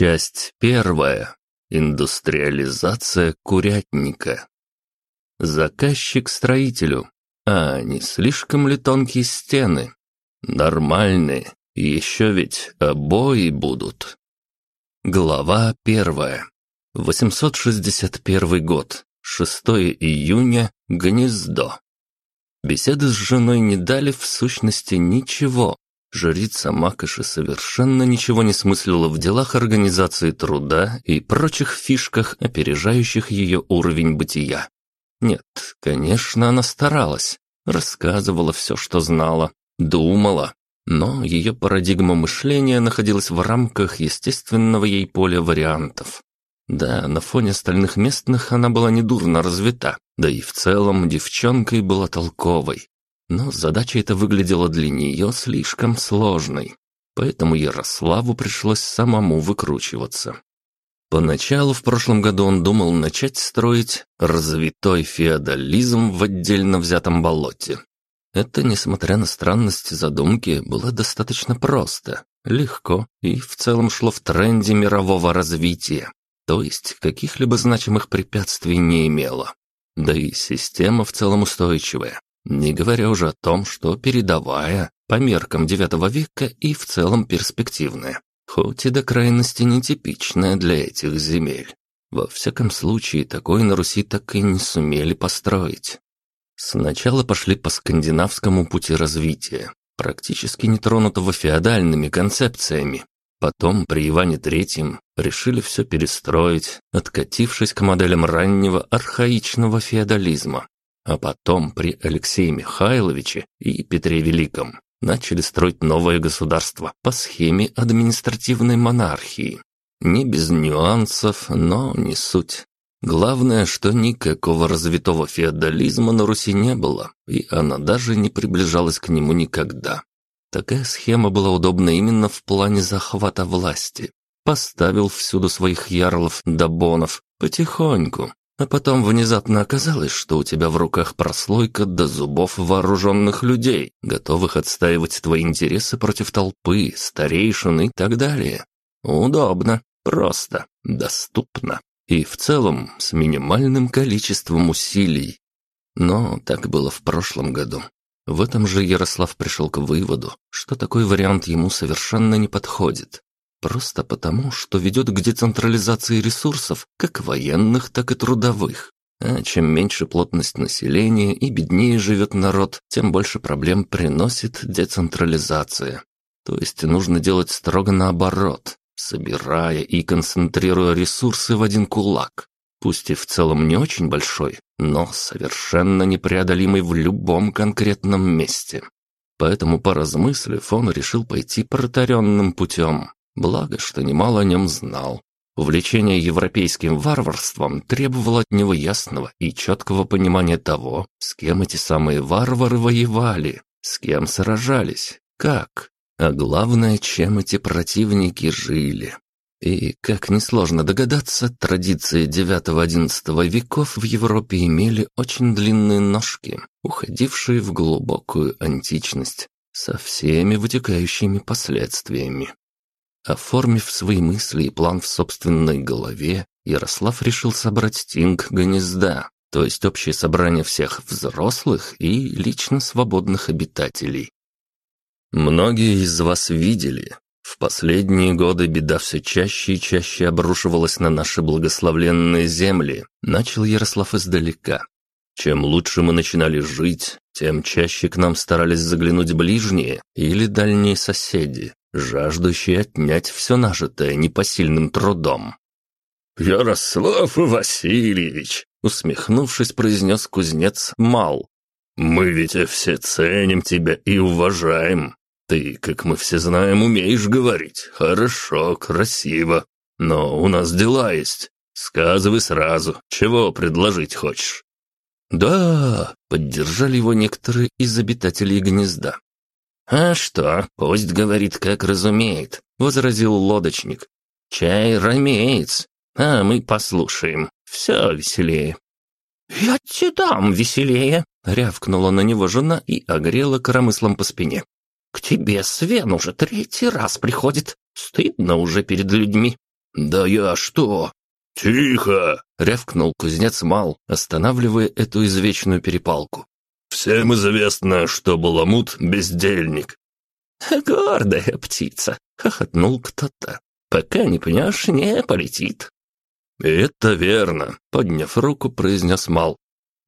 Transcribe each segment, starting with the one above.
Часть первая. Индустриализация курятника. Заказчик строителю. А не слишком ли тонкие стены? Нормальные. Еще ведь обои будут. Глава первая. 861 год. 6 июня. Гнездо. Беседы с женой не дали в сущности ничего, Жрица Макоши совершенно ничего не смыслила в делах организации труда и прочих фишках, опережающих ее уровень бытия. Нет, конечно, она старалась, рассказывала все, что знала, думала, но ее парадигма мышления находилась в рамках естественного ей поля вариантов. Да, на фоне остальных местных она была недурно развита, да и в целом девчонкой была толковой. Но задача эта выглядела для нее слишком сложной, поэтому Ярославу пришлось самому выкручиваться. Поначалу в прошлом году он думал начать строить развитой феодализм в отдельно взятом болоте. Это, несмотря на странность задумки, было достаточно просто, легко и в целом шло в тренде мирового развития, то есть каких-либо значимых препятствий не имело. Да и система в целом устойчивая, не говоря уже о том, что передовая, по меркам IX века и в целом перспективная, хоть и до крайности нетипичная для этих земель. Во всяком случае, такой на Руси так и не сумели построить. Сначала пошли по скандинавскому пути развития, практически не тронутого феодальными концепциями. Потом при Иване III решили все перестроить, откатившись к моделям раннего архаичного феодализма, а потом при Алексее Михайловиче и Петре Великом начали строить новое государство по схеме административной монархии. Не без нюансов, но не суть. Главное, что никакого развитого феодализма на Руси не было, и она даже не приближалась к нему никогда. Такая схема была удобна именно в плане захвата власти. Поставил всюду своих ярлов да бонов потихоньку, а потом внезапно оказалось, что у тебя в руках прослойка до зубов вооруженных людей, готовых отстаивать твои интересы против толпы, старейшин и так далее. Удобно, просто, доступно и в целом с минимальным количеством усилий. Но так было в прошлом году. В этом же Ярослав пришел к выводу, что такой вариант ему совершенно не подходит. Просто потому, что ведет к децентрализации ресурсов, как военных, так и трудовых. А чем меньше плотность населения и беднее живет народ, тем больше проблем приносит децентрализация. То есть нужно делать строго наоборот, собирая и концентрируя ресурсы в один кулак. Пусть и в целом не очень большой, но совершенно непреодолимый в любом конкретном месте. Поэтому, поразмыслив, он решил пойти протаренным путем, Благо, что немало о нем знал. Увлечение европейским варварством требовало от него ясного и четкого понимания того, с кем эти самые варвары воевали, с кем сражались, как, а главное, чем эти противники жили. И, как несложно догадаться, традиции IX-XI веков в Европе имели очень длинные ножки, уходившие в глубокую античность, со всеми вытекающими последствиями. Оформив свои мысли и план в собственной голове, Ярослав решил собрать тинг гнезда, то есть общее собрание всех взрослых и лично свободных обитателей. Многие из вас видели, в последние годы беда все чаще и чаще обрушивалась на наши благословленные земли, начал Ярослав издалека. Чем лучше мы начинали жить, тем чаще к нам старались заглянуть ближние или дальние соседи, жаждущий отнять все нажитое непосильным трудом. «Ярослав Васильевич!» — усмехнувшись, произнес кузнец Мал. «Мы ведь все ценим тебя и уважаем. Ты, как мы все знаем, умеешь говорить. Хорошо, красиво. Но у нас дела есть. Сказывай сразу, чего предложить хочешь?» «Да!» — поддержали его некоторые из обитателей гнезда. «А что, пусть говорит, как разумеет», — возразил лодочник. «Чай ромеец, а мы послушаем, все веселее». «Я тебе дам веселее», — рявкнула на него жена и огрела коромыслом по спине. «К тебе Свен уже третий раз приходит. Стыдно уже перед людьми. «Да я что?» «Тихо!» — рявкнул кузнец Мал, останавливая эту извечную перепалку. «Всем известно, что Баламут — бездельник». «Гордая птица!» — хохотнул кто-то. «Пока не пнешь, не полетит». «Это верно», — подняв руку, произнес Мал.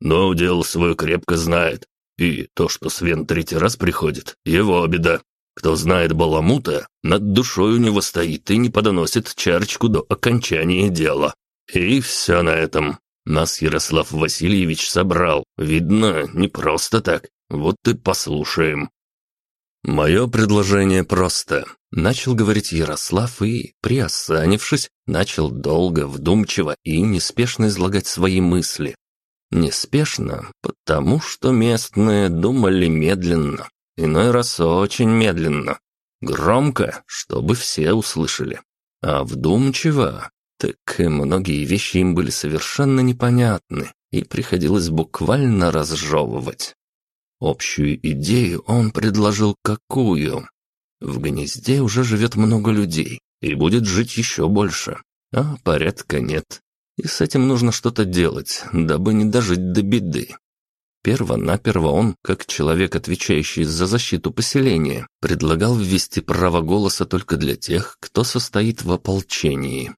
«Но дело свое крепко знает. И то, что Свен третий раз приходит, его беда. Кто знает Баламута, над душой у него стоит и не подоносит чарочку до окончания дела. И все на этом. Нас Ярослав Васильевич собрал. Видно, не просто так. Вот и послушаем. «Мое предложение просто», — начал говорить Ярослав и, приосанившись, начал долго, вдумчиво и неспешно излагать свои мысли. Неспешно, потому что местные думали медленно, иной раз очень медленно. Громко, чтобы все услышали. А вдумчиво, так многие вещи им были совершенно непонятны, и приходилось буквально разжевывать. Общую идею он предложил какую? В гнезде уже живет много людей, и будет жить еще больше, а порядка нет. И с этим нужно что-то делать, дабы не дожить до беды. Перво-наперво он, как человек, отвечающий за защиту поселения, предлагал ввести право голоса только для тех, кто состоит в ополчении.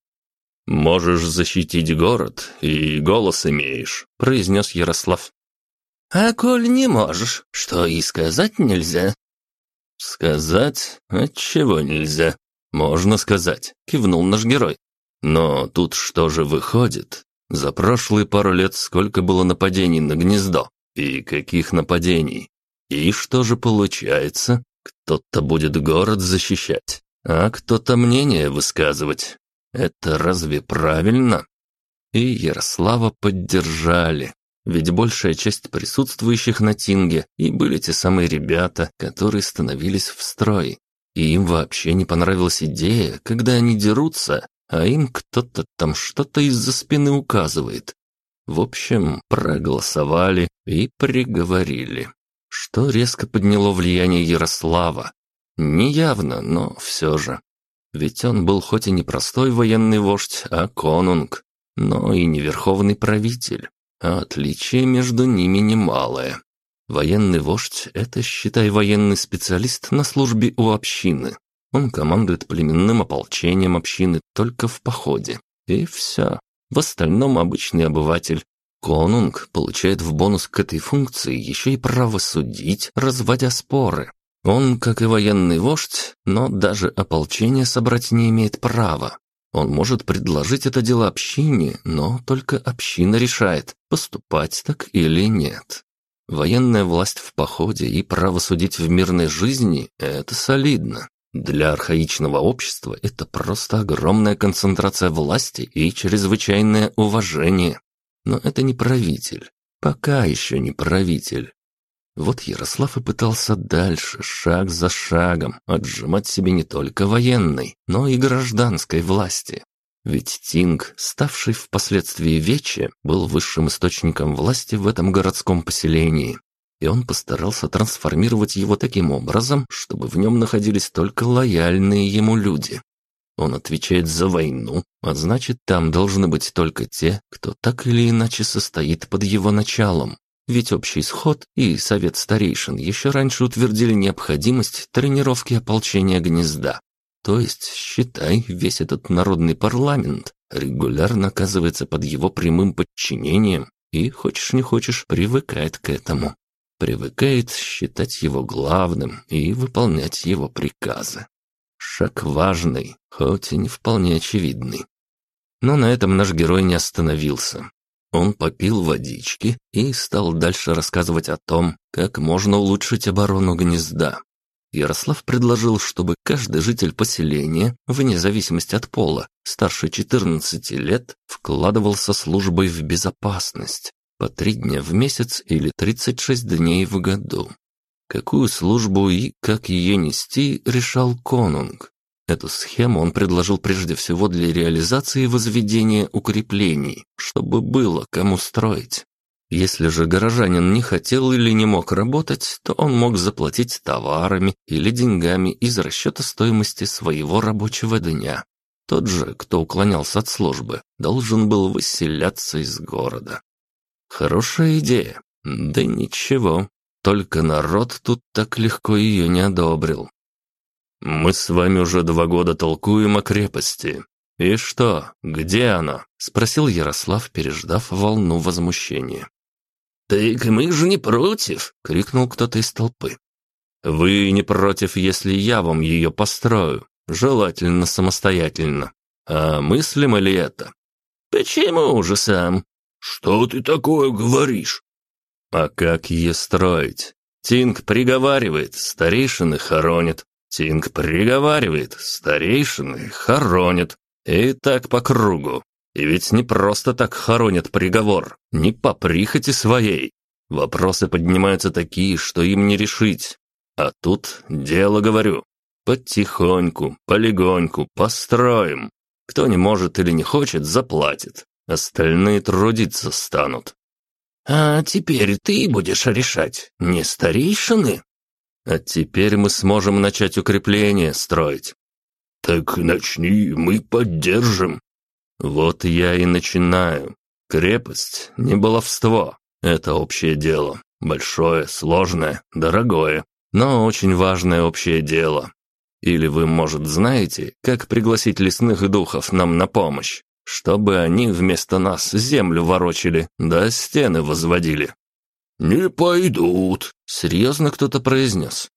«Можешь защитить город, и голос имеешь», — произнес Ярослав. «А коль не можешь, что и сказать нельзя?» «Сказать? Отчего нельзя?» «Можно сказать», — кивнул наш герой. Но тут что же выходит? За прошлые пару лет сколько было нападений на гнездо? И каких нападений? И что же получается? Кто-то будет город защищать, а кто-то мнение высказывать. Это разве правильно? И Ярослава поддержали. Ведь большая часть присутствующих на Тинге и были те самые ребята, которые становились в строй. И им вообще не понравилась идея, когда они дерутся, а им кто-то там что-то из-за спины указывает. В общем, проголосовали и приговорили, что резко подняло влияние Ярослава. Неявно, но все же. Ведь он был хоть и не простой военный вождь, а конунг, но и не верховный правитель, а отличие между ними немалое. Военный вождь – это, считай, военный специалист на службе у общины, он командует племенным ополчением общины только в походе. И все. В остальном обычный обыватель. Конунг получает в бонус к этой функции еще и право судить, разводя споры. Он, как и военный вождь, но даже ополчение собрать не имеет права. Он может предложить это дело общине, но только община решает, поступать так или нет. Военная власть в походе и право судить в мирной жизни – это солидно. Для архаичного общества это просто огромная концентрация власти и чрезвычайное уважение. Но это не правитель. Пока еще не правитель. Вот Ярослав и пытался дальше, шаг за шагом, отжимать себе не только военной, но и гражданской власти. Ведь Тинг, ставший впоследствии Вече, был высшим источником власти в этом городском поселении и он постарался трансформировать его таким образом, чтобы в нем находились только лояльные ему люди. Он отвечает за войну, а значит, там должны быть только те, кто так или иначе состоит под его началом. Ведь общий сход и совет старейшин еще раньше утвердили необходимость тренировки ополчения гнезда. То есть, считай, весь этот народный парламент регулярно оказывается под его прямым подчинением и, хочешь не хочешь, привыкает к этому привыкает считать его главным и выполнять его приказы. Шаг важный, хоть и не вполне очевидный. Но на этом наш герой не остановился. Он попил водички и стал дальше рассказывать о том, как можно улучшить оборону гнезда. Ярослав предложил, чтобы каждый житель поселения, вне зависимости от пола, старше 14 лет, вкладывался службой в безопасность, по три дня в месяц или 36 дней в году. Какую службу и как ее нести, решал конунг. Эту схему он предложил прежде всего для реализации возведения укреплений, чтобы было кому строить. Если же горожанин не хотел или не мог работать, то он мог заплатить товарами или деньгами из расчета стоимости своего рабочего дня. Тот же, кто уклонялся от службы, должен был выселяться из города. Хорошая идея. Да ничего, только народ тут так легко ее не одобрил. «Мы с вами уже два года толкуем о крепости. И что, где она?» — спросил Ярослав, переждав волну возмущения. «Так мы же не против!» — крикнул кто-то из толпы. «Вы не против, если я вам ее построю, желательно самостоятельно. А мыслимо ли это?» «Почему же сам?» «Что ты такое говоришь?» «А как ее строить? Тинг приговаривает, старейшины хоронят. Тинг приговаривает, старейшины хоронят. И так по кругу. И ведь не просто так хоронят приговор, не по прихоти своей. Вопросы поднимаются такие, что им не решить. А тут дело, говорю. Потихоньку, полегоньку, построим. Кто не может или не хочет, заплатит. Остальные трудиться станут. А теперь ты будешь решать, не старейшины? А теперь мы сможем начать укрепление строить. Так начни, мы поддержим. Вот я и начинаю. Крепость — не баловство. Это общее дело. Большое, сложное, дорогое, но очень важное общее дело. Или вы, может, знаете, как пригласить лесных духов нам на помощь? чтобы они вместо нас землю ворочили, да стены возводили». «Не пойдут», — серьезно кто-то произнес.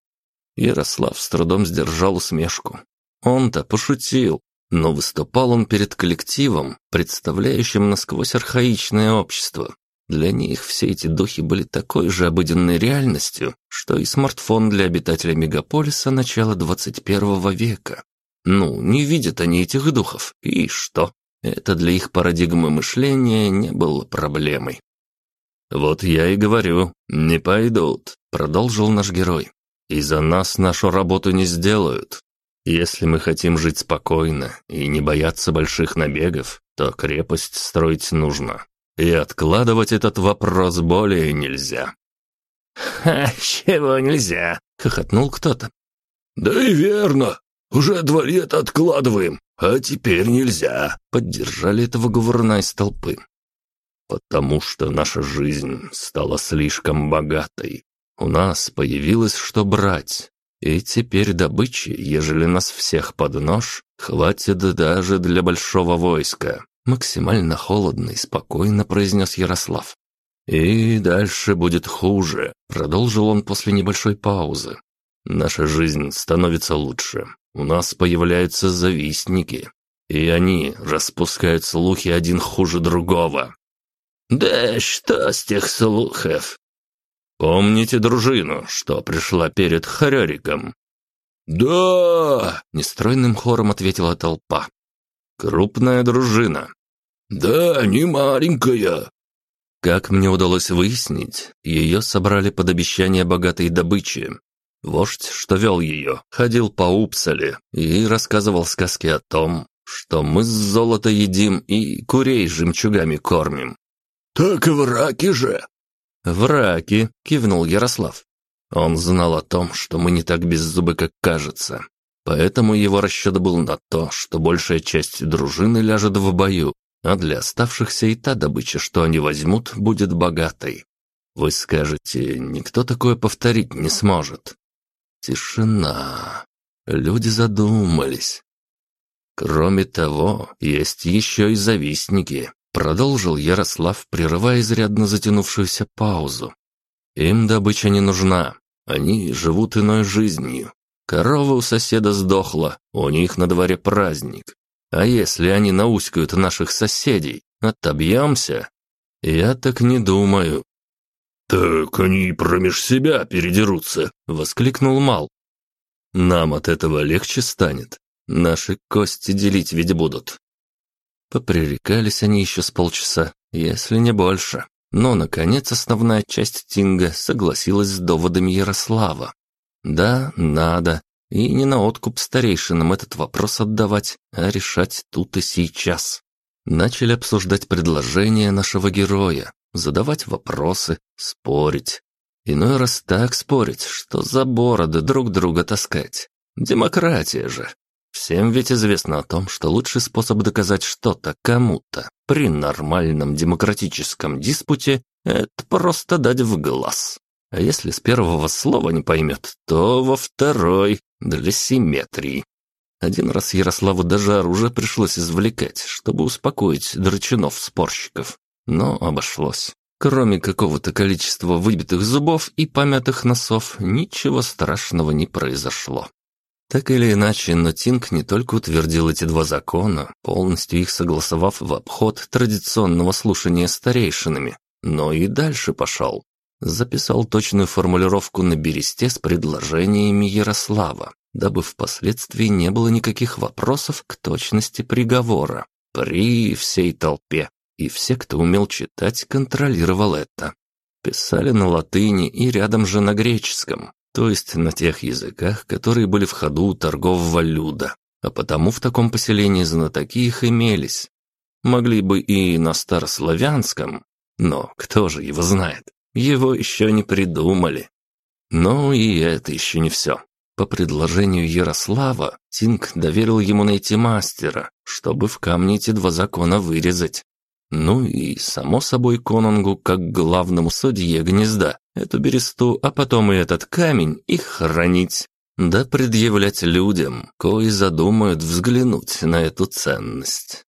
Ярослав с трудом сдержал усмешку. Он-то пошутил, но выступал он перед коллективом, представляющим насквозь архаичное общество. Для них все эти духи были такой же обыденной реальностью, что и смартфон для обитателя мегаполиса начала 21 века. Ну, не видят они этих духов, и что? Это для их парадигмы мышления не было проблемой. «Вот я и говорю, не пойдут», — продолжил наш герой. «И за нас нашу работу не сделают. Если мы хотим жить спокойно и не бояться больших набегов, то крепость строить нужно. И откладывать этот вопрос более нельзя». «Ха, чего нельзя?» — хохотнул кто-то. «Да и верно. Уже два лета откладываем. «А теперь нельзя», — поддержали этого говорна из толпы. «Потому что наша жизнь стала слишком богатой. У нас появилось что брать, и теперь добычи, ежели нас всех под нож, хватит даже для большого войска», — максимально холодно и спокойно произнес Ярослав. «И дальше будет хуже», — продолжил он после небольшой паузы. «Наша жизнь становится лучше, у нас появляются завистники, и они распускают слухи один хуже другого. Да что с тех слухов? Помните дружину, что пришла перед Харериком? Да! Нестройным хором ответила толпа. Крупная дружина. Да, не маленькая. Как мне удалось выяснить, ее собрали под обещание богатой добычи, Вождь, что вел ее, ходил по Упсале и рассказывал сказки о том, что мы с золота едим и курей жемчугами кормим. «Так и враки же!» «Враки!» — кивнул Ярослав. Он знал о том, что мы не так беззубы, как кажется. Поэтому его расчет был на то, что большая часть дружины ляжет в бою, а для оставшихся и та добыча, что они возьмут, будет богатой. Вы скажете, никто такое повторить не сможет. Тишина. Люди задумались. Кроме того, есть еще и завистники, продолжил Ярослав, прерывая изрядно затянувшуюся паузу. Им добыча не нужна. Они живут иной жизнью. Корова у соседа сдохла, у них на дворе праздник. А если они науськают наших соседей, отобьемся? Я так не думаю. «Так они промеж себя передерутся», — воскликнул Мал. «Нам от этого легче станет. Наши кости делить ведь будут». Попререкались они еще с полчаса, если не больше. Но, наконец, основная часть Тинга согласилась с доводами Ярослава. Да, надо. И не на откуп старейшинам этот вопрос отдавать, а решать тут и сейчас. Начали обсуждать предложение нашего героя, задавать вопросы, спорить. Иной раз так спорить, что за бороды друг друга таскать. Демократия же. Всем ведь известно о том, что лучший способ доказать что-то кому-то при нормальном демократическом диспуте – это просто дать в глаз. А если с первого слова не поймет, то во второй – для симметрии. Один раз Ярославу даже оружие пришлось извлекать, чтобы успокоить драчунов-спорщиков. Но обошлось. Кроме какого-то количества выбитых зубов и помятых носов, ничего страшного не произошло. Так или иначе, но Тинг не только утвердил эти два закона, полностью их согласовав в обход традиционного слушания старейшинами, но и дальше пошел. Записал точную формулировку на бересте с предложениями Ярослава, дабы впоследствии не было никаких вопросов к точности приговора при всей толпе, и все, кто умел читать, контролировал это. Писали на латыни и рядом же на греческом, то есть на тех языках, которые были в ходу у торгового люда, а потому в таком поселении знатоки их имелись. Могли бы и на старославянском, но кто же его знает? Его еще не придумали. Но и это еще не все. По предложению Ярослава, Тинг доверил ему найти мастера, чтобы в камне эти два закона вырезать. Ну и, само собой, Конунгу, как главному судье гнезда, эту бересту, а потом и этот камень, их хранить. Да предъявлять людям, кои задумают взглянуть на эту ценность.